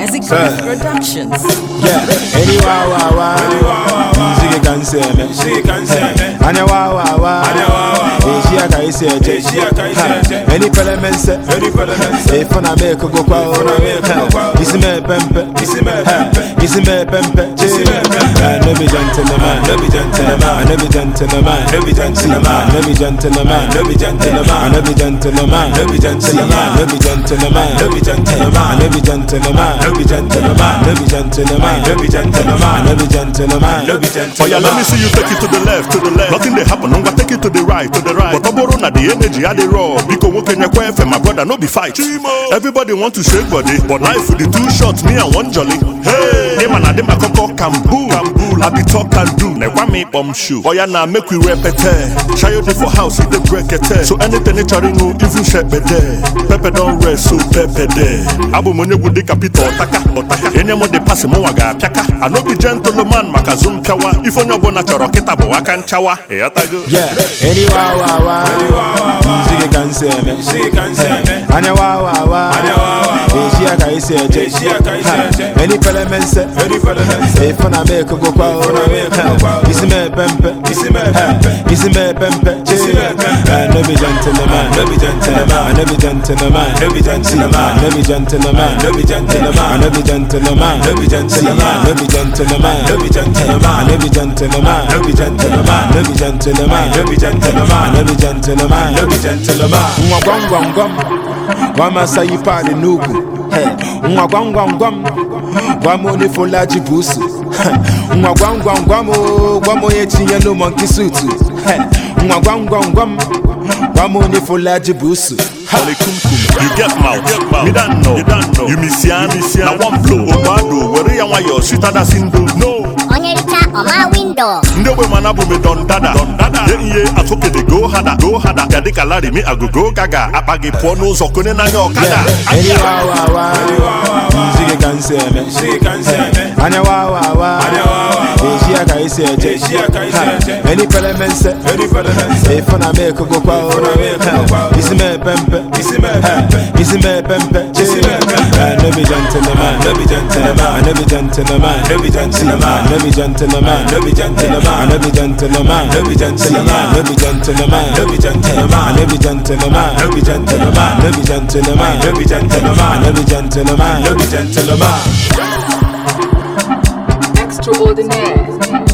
Music Sir. Productions. Yeah, any wow wow wow. Ziggy can say me. Ziggy can say me. Eh. Anya wow wow wow. Anya wow wow wow. Asia kai say je. Asia kai say je. Any parliament say. Any parliament say. If na make go kwa. If na make go kwa. Isi me pempe. Isi me pempe. Isi me pempe. Isi me pempe. I no be gentleman. No be gentleman. No be gentleman. No be gentleman. No be gentleman. No be gentleman. No be gentleman. No be gentleman. No be gentleman. No be gentleman. No be gentleman. No be gentleman. No be gentleman. No be gentleman. No be gentleman. Oh gentleman. yeah, let me see you take it to the left, to the left. Nothing they happen, I'm gonna take it to the right, to the right. but ọ bụrụ na the energy adịrọ biko nwoke nyekwa efe my brother no be fight. Everybody want to shake body but knife the two shot me and one jolly. Dịma na dịma kọkọ kambu. Abitọ kandu na-egwa m ịkpọm shu ọya na make we repete. Shayo dey for house dey brekete. So anything ị chọrọ ịṅụ ivu shekpede pepe don rest so pepe de. Abụ m onye egwu dịka peter ọtaka ọtaka enye m dị pasị mụnwa ga-apịaka anobi gentleman maka zum pịawa ife onye ọbụla chọrọ kịta bụ aka nchawa ịghọtago wawa. Zikikanseme ane wawawa ehyia ka esi ɛgye ɛnipɛlɛmɛnsɛ efuna mekokokwa o isi mɛpɛmpɛ Isi me pempe. Pempe. I no be gentleman. No be gentleman. No be gentleman. No be gentleman. No be gentleman. No be gentleman. No be gentleman. No be gentleman. No be gentleman. No be gentleman. No be gentleman. No be gentleman. No be gentleman. No be gentleman. No be gentleman. No be gentleman. Nwa gwam gwam gwam Wamasa yi pade nugu Hey, Nwa gwam gwam gwam Gwam onye fola ji busu Nwa gwam gwam gwam Gwam onye tinye no monkey suit Nwa gwam gwam gwam Gwam onye fola ji busu Holy kumkum, you get mouth. Me don't know, you don't know. You miss yan, miss yan. Now one blow, obado, where you want your sweeter than single. No, onye richa ọma windo ndị ogbe mana bụ me don dada. Don dada. Ye ihe atụke de go hada, go hada. Ya dịka larị mi agogo gaga. Akpa gị pụọ n'ụzọ konye n'anya ọkada. Yeah, any wa wa wa Ziggy can say me Ziggy can say me. Anya wa Asia kai say je Asia kai say je. Any parliament say Any parliament say. If na make go kwa If na make go kwa. Isi me pempe Isi me pempe. Isi me pempe Isi me pempe. I no be gentleman No be gentleman. I no be gentleman No be gentleman. I no be gentleman No be gentleman. I no be gentleman No be gentleman. I no be gentleman No be gentleman. I no be gentleman No be gentleman. I no be gentleman No be gentleman. I no be gentleman No be gentleman. Extraordinaire.